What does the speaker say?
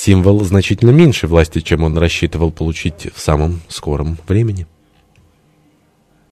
символ значительно меньше власти, чем он рассчитывал получить в самом скором времени.